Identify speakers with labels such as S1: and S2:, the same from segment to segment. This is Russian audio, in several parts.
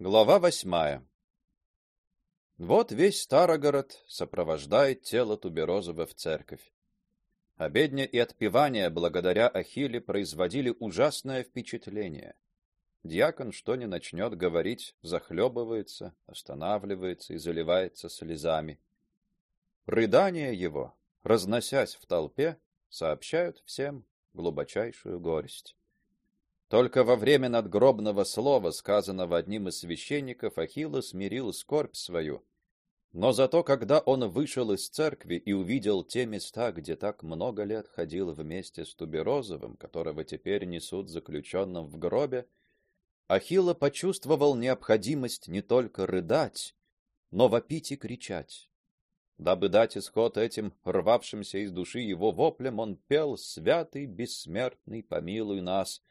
S1: Глава восьмая. Вот весь Старогород сопровождает тело Туберозова в церковь. Обедня и отпевание благодаря Ахилле производили ужасное впечатление. Диакон, что ни начнет говорить, захлебывается, останавливается и заливается слезами. Рыдания его, разносясь в толпе, сообщают всем глубочайшую горесть. Только во время надгробного слова, сказанного одним из священников, Ахилла смирил скорбь свою. Но зато когда он вышел из церкви и увидел те места, где так много лет ходил вместе с Туберозовым, которого теперь несут заключенным в гробе, Ахилла почувствовал необходимость не только рыдать, но вопить и кричать. Дабы дать исход этим рвавшимся из души его воплям, он пел: "Святый бессмертный, помилуй нас"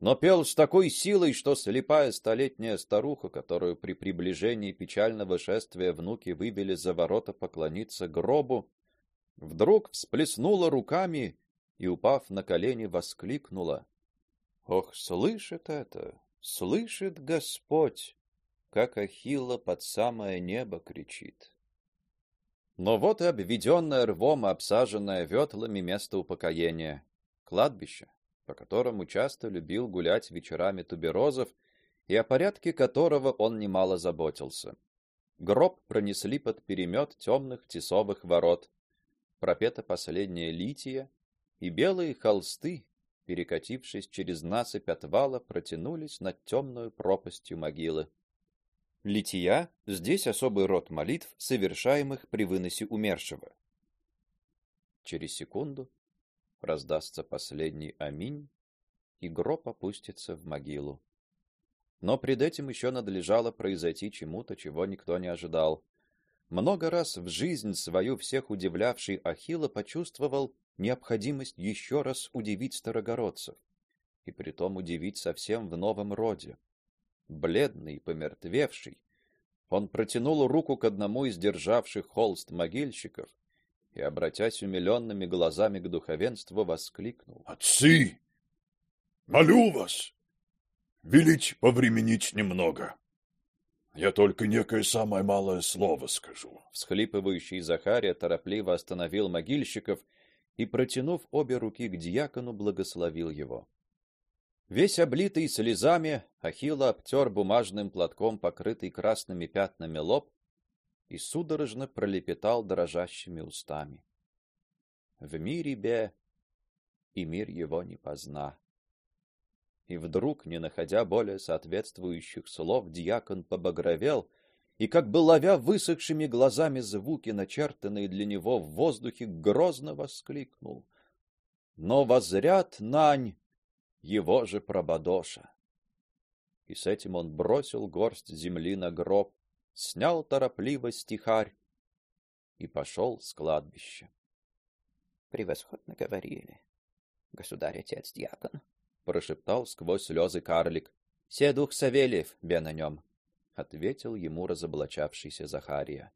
S1: но пел с такой силой, что слепая столетняя старуха, которую при приближении печального шествия внуки вывели за ворота поклониться гробу, вдруг всплеснула руками и, упав на колени, воскликнула: "Ох, слышит это, слышит Господь, как Ахилла под самое небо кричит". Но вот и обведенное рвом, обсаженное ветлами место упокоения, кладбище по которому часто любил гулять вечерами Туберозов и о порядке которого он немало заботился. Гроб пронесли под перемет темных тесовых ворот. Пропета последняя лития, и белые холсты, перекатившись через насыпь отвала, протянулись над темной пропастью могилы. Лития здесь особый род молитв, совершаемых при выносе умершего. Через секунду раздастся последний аминь, и гроб опустится в могилу. Но пред этим еще надлежало произойти чему-то, чего никто не ожидал. Много раз в жизнь свою всех удивлявший Ахилла почувствовал необходимость еще раз удивить старогородцев, и притом удивить совсем в новом роде. Бледный и помертвевший, он протянул руку к одному из державших холст могильщиков и, обратясь умиленными глазами к духовенству, воскликнул:
S2: "Отцы, молю вас, велить повременить немного. Я только некое самое малое слово скажу".
S1: Всхлипывающий Захария торопливо остановил могильщиков и, протянув обе руки к диакону, благословил его. Весь облитый слезами, Ахилла обтер бумажным платком покрытый красными пятнами лоб и судорожно пролепетал дрожащими устами: "В мире бе, и мир его не позна". И вдруг, не находя более соответствующих слов, диакон побагровел и, как бы ловя высохшими глазами звуки, начертанные для него в воздухе, грозно воскликнул: "Но возрят нань его же прободоша!" И с этим он бросил горсть земли на гроб, снял торопливо стихарь и пошел с кладбища.
S3: Превосходно говорили, государь отец диакон,
S1: прошептал сквозь слезы карлик. Се дух Савельев, бе на нем, ответил ему разоблачавшийся Захария.